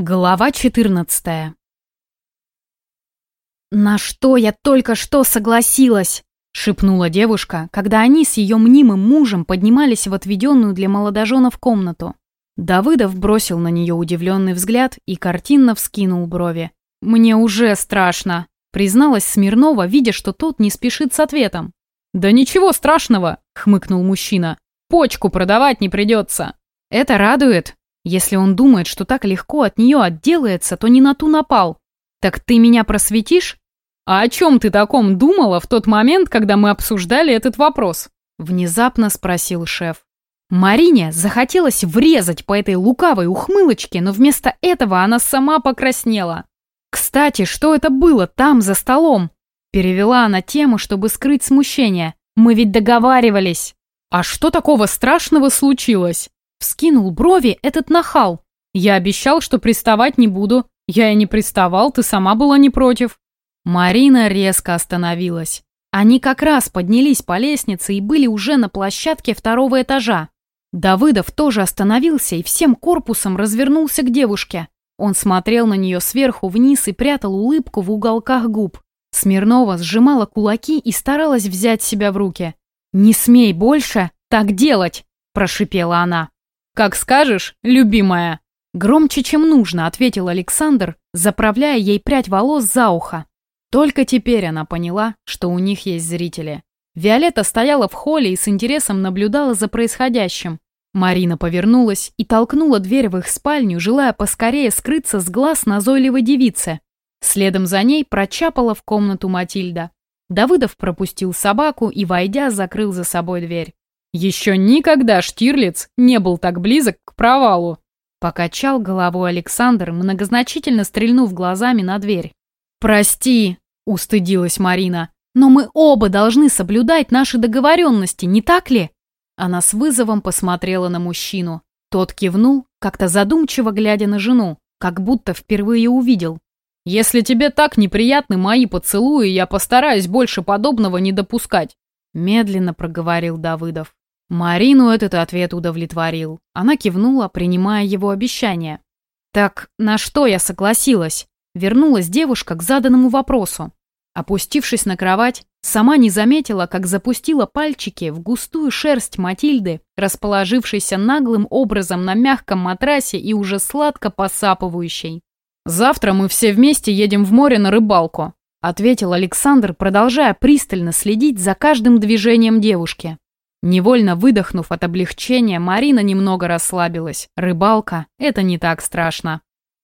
Глава 14 «На что я только что согласилась?» — шепнула девушка, когда они с ее мнимым мужем поднимались в отведенную для молодоженов комнату. Давыдов бросил на нее удивленный взгляд и картинно вскинул брови. «Мне уже страшно», — призналась Смирнова, видя, что тот не спешит с ответом. «Да ничего страшного», — хмыкнул мужчина. «Почку продавать не придется». «Это радует», если он думает, что так легко от нее отделается, то не на ту напал. Так ты меня просветишь? А о чем ты таком думала в тот момент, когда мы обсуждали этот вопрос? Внезапно спросил шеф. Марине захотелось врезать по этой лукавой ухмылочке, но вместо этого она сама покраснела. «Кстати, что это было там, за столом?» Перевела она тему, чтобы скрыть смущение. «Мы ведь договаривались!» «А что такого страшного случилось?» Вскинул брови этот нахал. Я обещал, что приставать не буду. Я и не приставал, ты сама была не против. Марина резко остановилась. Они как раз поднялись по лестнице и были уже на площадке второго этажа. Давыдов тоже остановился и всем корпусом развернулся к девушке. Он смотрел на нее сверху вниз и прятал улыбку в уголках губ. Смирнова сжимала кулаки и старалась взять себя в руки. «Не смей больше так делать!» – прошипела она. «Как скажешь, любимая!» Громче, чем нужно, ответил Александр, заправляя ей прядь волос за ухо. Только теперь она поняла, что у них есть зрители. Виолетта стояла в холле и с интересом наблюдала за происходящим. Марина повернулась и толкнула дверь в их спальню, желая поскорее скрыться с глаз назойливой девицы. Следом за ней прочапала в комнату Матильда. Давыдов пропустил собаку и, войдя, закрыл за собой дверь. Еще никогда Штирлиц не был так близок к провалу. Покачал головой Александр, многозначительно стрельнув глазами на дверь. «Прости», — устыдилась Марина, «но мы оба должны соблюдать наши договоренности, не так ли?» Она с вызовом посмотрела на мужчину. Тот кивнул, как-то задумчиво глядя на жену, как будто впервые увидел. «Если тебе так неприятны мои поцелуи, я постараюсь больше подобного не допускать», медленно проговорил Давыдов. Марину этот ответ удовлетворил. Она кивнула, принимая его обещание. «Так на что я согласилась?» Вернулась девушка к заданному вопросу. Опустившись на кровать, сама не заметила, как запустила пальчики в густую шерсть Матильды, расположившейся наглым образом на мягком матрасе и уже сладко посапывающей. «Завтра мы все вместе едем в море на рыбалку», ответил Александр, продолжая пристально следить за каждым движением девушки. Невольно выдохнув от облегчения, Марина немного расслабилась. Рыбалка – это не так страшно.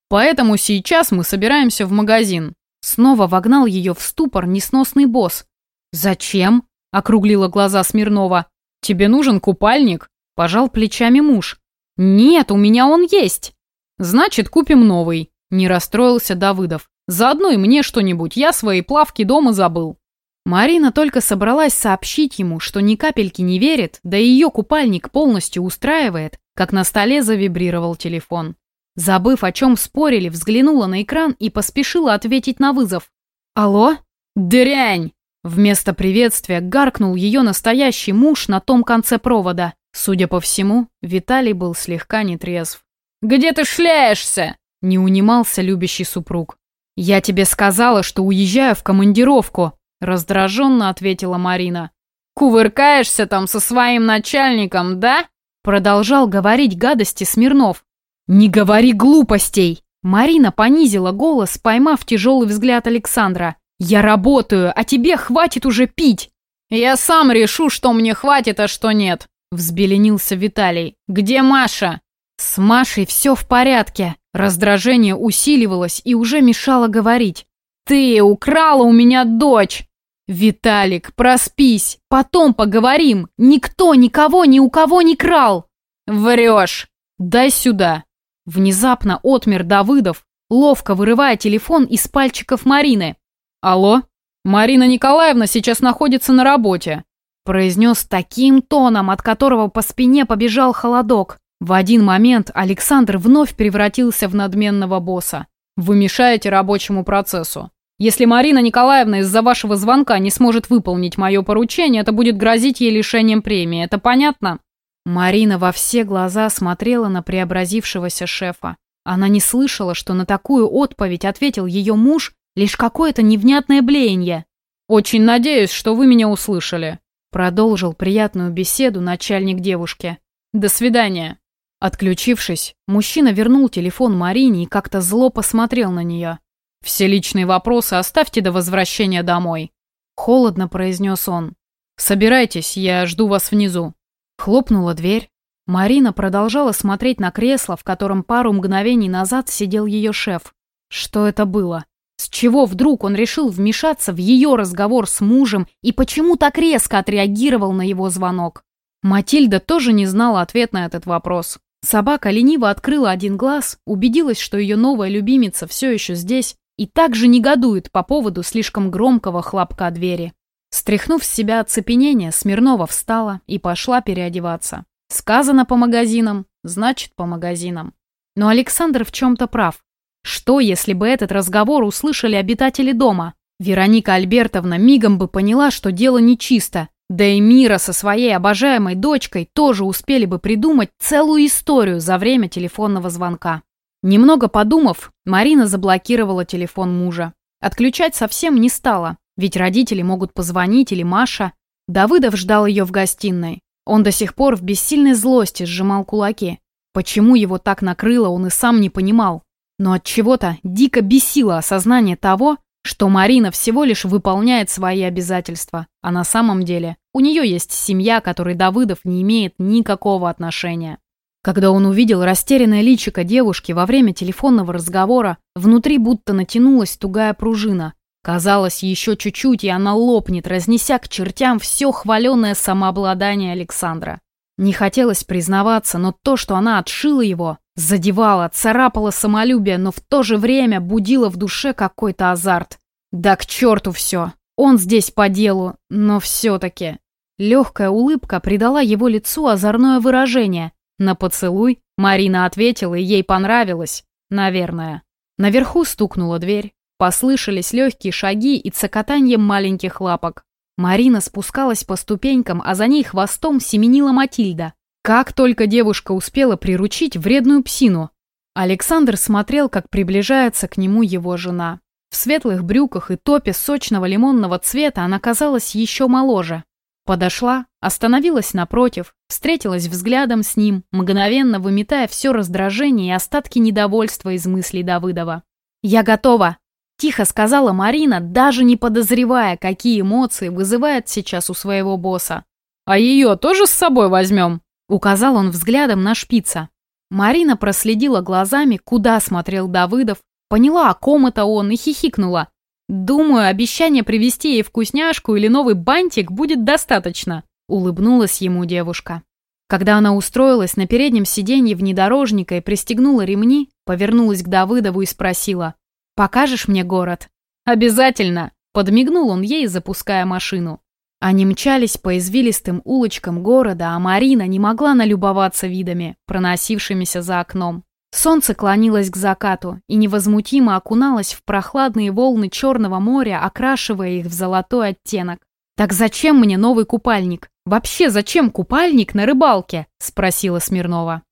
Поэтому сейчас мы собираемся в магазин. Снова вогнал ее в ступор несносный босс. «Зачем?» – округлила глаза Смирнова. «Тебе нужен купальник?» – пожал плечами муж. «Нет, у меня он есть». «Значит, купим новый», – не расстроился Давыдов. «Заодно и мне что-нибудь, я свои плавки дома забыл». Марина только собралась сообщить ему, что ни капельки не верит, да и ее купальник полностью устраивает, как на столе завибрировал телефон. Забыв, о чем спорили, взглянула на экран и поспешила ответить на вызов. «Алло? Дрянь!» Вместо приветствия гаркнул ее настоящий муж на том конце провода. Судя по всему, Виталий был слегка нетрезв. «Где ты шляешься?» – не унимался любящий супруг. «Я тебе сказала, что уезжаю в командировку», Раздраженно ответила Марина. «Кувыркаешься там со своим начальником, да?» Продолжал говорить гадости Смирнов. «Не говори глупостей!» Марина понизила голос, поймав тяжелый взгляд Александра. «Я работаю, а тебе хватит уже пить!» «Я сам решу, что мне хватит, а что нет!» Взбеленился Виталий. «Где Маша?» С Машей все в порядке. Раздражение усиливалось и уже мешало говорить. «Ты украла у меня дочь!» «Виталик, проспись, потом поговорим. Никто никого ни у кого не крал!» «Врешь!» «Дай сюда!» Внезапно отмер Давыдов, ловко вырывая телефон из пальчиков Марины. «Алло? Марина Николаевна сейчас находится на работе», произнес таким тоном, от которого по спине побежал холодок. В один момент Александр вновь превратился в надменного босса. «Вы мешаете рабочему процессу. Если Марина Николаевна из-за вашего звонка не сможет выполнить мое поручение, это будет грозить ей лишением премии. Это понятно?» Марина во все глаза смотрела на преобразившегося шефа. Она не слышала, что на такую отповедь ответил ее муж лишь какое-то невнятное блеяние. «Очень надеюсь, что вы меня услышали», — продолжил приятную беседу начальник девушки. «До свидания». Отключившись, мужчина вернул телефон Марине и как-то зло посмотрел на нее. «Все личные вопросы оставьте до возвращения домой», — холодно произнес он. «Собирайтесь, я жду вас внизу». Хлопнула дверь. Марина продолжала смотреть на кресло, в котором пару мгновений назад сидел ее шеф. Что это было? С чего вдруг он решил вмешаться в ее разговор с мужем и почему так резко отреагировал на его звонок? Матильда тоже не знала ответ на этот вопрос. Собака лениво открыла один глаз, убедилась, что ее новая любимица все еще здесь, и также негодует по поводу слишком громкого хлопка двери. Стряхнув с себя оцепенение, Смирнова встала и пошла переодеваться. Сказано по магазинам, значит по магазинам. Но Александр в чем-то прав. Что, если бы этот разговор услышали обитатели дома? Вероника Альбертовна мигом бы поняла, что дело нечисто, да и Мира со своей обожаемой дочкой тоже успели бы придумать целую историю за время телефонного звонка. Немного подумав, Марина заблокировала телефон мужа. Отключать совсем не стала, ведь родители могут позвонить или Маша. Давыдов ждал ее в гостиной. Он до сих пор в бессильной злости сжимал кулаки. Почему его так накрыло, он и сам не понимал. Но от чего-то дико бесило осознание того, что Марина всего лишь выполняет свои обязательства, а на самом деле у нее есть семья, которой Давыдов не имеет никакого отношения. Когда он увидел растерянное личико девушки во время телефонного разговора, внутри будто натянулась тугая пружина. Казалось, еще чуть-чуть, и она лопнет, разнеся к чертям все хваленное самообладание Александра. Не хотелось признаваться, но то, что она отшила его, задевало, царапало самолюбие, но в то же время будило в душе какой-то азарт. Да к черту все. Он здесь по делу, но все-таки. Легкая улыбка придала его лицу озорное выражение. На поцелуй Марина ответила, и ей понравилось. Наверное. Наверху стукнула дверь. Послышались легкие шаги и цокотанье маленьких лапок. Марина спускалась по ступенькам, а за ней хвостом семенила Матильда. Как только девушка успела приручить вредную псину. Александр смотрел, как приближается к нему его жена. В светлых брюках и топе сочного лимонного цвета она казалась еще моложе. Подошла, остановилась напротив, встретилась взглядом с ним, мгновенно выметая все раздражение и остатки недовольства из мыслей Давыдова. «Я готова!» Тихо сказала Марина, даже не подозревая, какие эмоции вызывает сейчас у своего босса. «А ее тоже с собой возьмем?» Указал он взглядом на шпица. Марина проследила глазами, куда смотрел Давыдов, поняла, о ком это он, и хихикнула. «Думаю, обещание привезти ей вкусняшку или новый бантик будет достаточно», улыбнулась ему девушка. Когда она устроилась на переднем сиденье внедорожника и пристегнула ремни, повернулась к Давыдову и спросила, Покажешь мне город?» «Обязательно!» — подмигнул он ей, запуская машину. Они мчались по извилистым улочкам города, а Марина не могла налюбоваться видами, проносившимися за окном. Солнце клонилось к закату и невозмутимо окуналось в прохладные волны Черного моря, окрашивая их в золотой оттенок. «Так зачем мне новый купальник? Вообще зачем купальник на рыбалке?» – спросила Смирнова.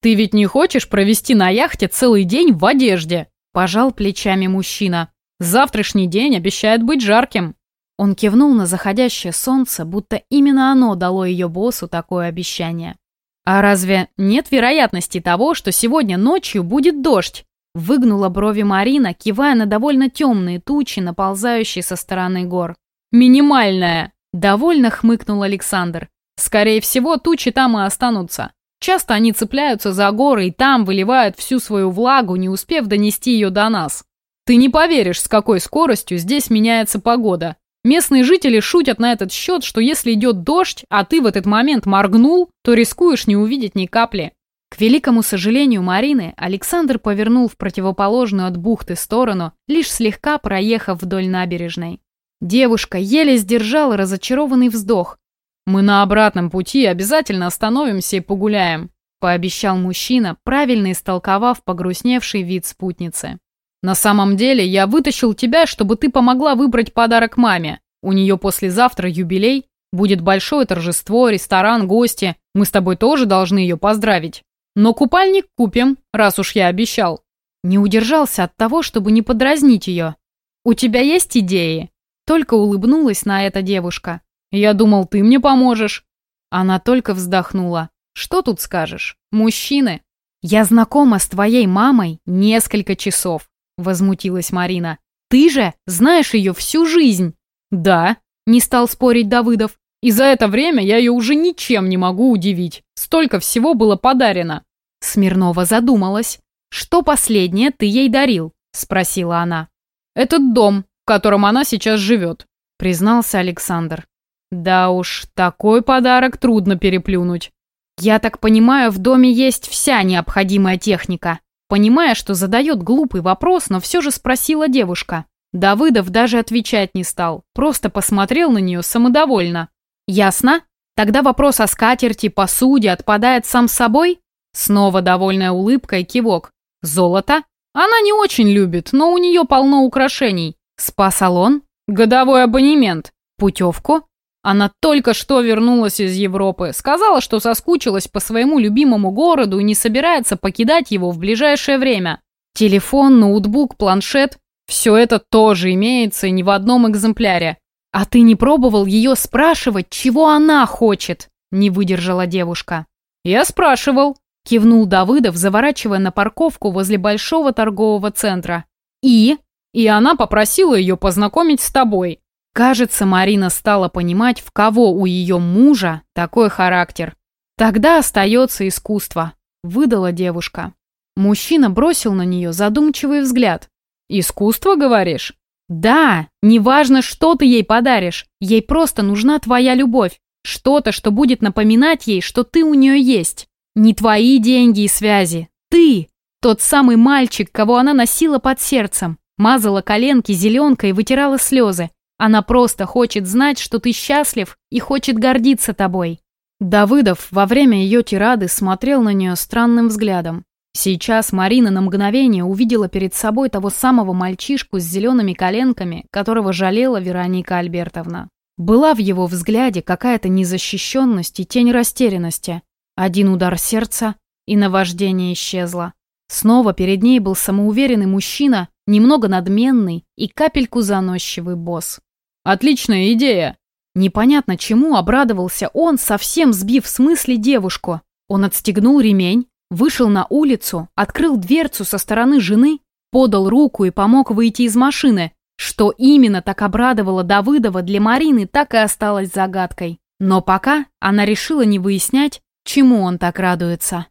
«Ты ведь не хочешь провести на яхте целый день в одежде?» Пожал плечами мужчина. Завтрашний день обещает быть жарким. Он кивнул на заходящее солнце, будто именно оно дало ее боссу такое обещание. «А разве нет вероятности того, что сегодня ночью будет дождь?» Выгнула брови Марина, кивая на довольно темные тучи, наползающие со стороны гор. «Минимальная!» – довольно хмыкнул Александр. «Скорее всего, тучи там и останутся. Часто они цепляются за горы и там выливают всю свою влагу, не успев донести ее до нас. Ты не поверишь, с какой скоростью здесь меняется погода. Местные жители шутят на этот счет, что если идет дождь, а ты в этот момент моргнул, то рискуешь не увидеть ни капли. К великому сожалению Марины, Александр повернул в противоположную от бухты сторону, лишь слегка проехав вдоль набережной. Девушка еле сдержала разочарованный вздох, «Мы на обратном пути обязательно остановимся и погуляем», пообещал мужчина, правильно истолковав погрустневший вид спутницы. «На самом деле я вытащил тебя, чтобы ты помогла выбрать подарок маме. У нее послезавтра юбилей, будет большое торжество, ресторан, гости. Мы с тобой тоже должны ее поздравить». Но купальник купим, раз уж я обещал. Не удержался от того, чтобы не подразнить ее. «У тебя есть идеи?» Только улыбнулась на это девушка. «Я думал, ты мне поможешь». Она только вздохнула. «Что тут скажешь? Мужчины?» «Я знакома с твоей мамой несколько часов», — возмутилась Марина. «Ты же знаешь ее всю жизнь». «Да», — не стал спорить Давыдов. «И за это время я ее уже ничем не могу удивить. Столько всего было подарено». Смирнова задумалась. «Что последнее ты ей дарил?» — спросила она. «Этот дом, в котором она сейчас живет», — признался Александр. «Да уж, такой подарок трудно переплюнуть. Я так понимаю, в доме есть вся необходимая техника». Понимая, что задает глупый вопрос, но все же спросила девушка. Давыдов даже отвечать не стал, просто посмотрел на нее самодовольно. «Ясно? Тогда вопрос о скатерти, посуде отпадает сам собой?» Снова довольная улыбка и кивок. Золото? Она не очень любит, но у нее полно украшений. Спа-салон? Годовой абонемент. Путевку? Она только что вернулась из Европы. Сказала, что соскучилась по своему любимому городу и не собирается покидать его в ближайшее время. Телефон, ноутбук, планшет – все это тоже имеется не в одном экземпляре. А ты не пробовал ее спрашивать, чего она хочет? Не выдержала девушка. Я спрашивал. Кивнул Давыдов, заворачивая на парковку возле большого торгового центра. И? И она попросила ее познакомить с тобой. Кажется, Марина стала понимать, в кого у ее мужа такой характер. Тогда остается искусство, выдала девушка. Мужчина бросил на нее задумчивый взгляд. «Искусство, говоришь?» «Да, неважно, что ты ей подаришь, ей просто нужна твоя любовь. Что-то, что будет напоминать ей, что ты у нее есть. Не твои деньги и связи. Ты! Тот самый мальчик, кого она носила под сердцем. Мазала коленки зеленкой и вытирала слезы. Она просто хочет знать, что ты счастлив и хочет гордиться тобой. Давыдов во время ее тирады смотрел на нее странным взглядом. Сейчас Марина на мгновение увидела перед собой того самого мальчишку с зелеными коленками, которого жалела Вероника Альбертовна. Была в его взгляде какая-то незащищенность и тень растерянности. Один удар сердца, и наваждение исчезло. Снова перед ней был самоуверенный мужчина, немного надменный и капельку заносчивый босс. «Отличная идея!» Непонятно чему обрадовался он, совсем сбив с мысли девушку. Он отстегнул ремень, вышел на улицу, открыл дверцу со стороны жены, подал руку и помог выйти из машины. Что именно так обрадовало Давыдова для Марины, так и осталось загадкой. Но пока она решила не выяснять, Чему он так радуется?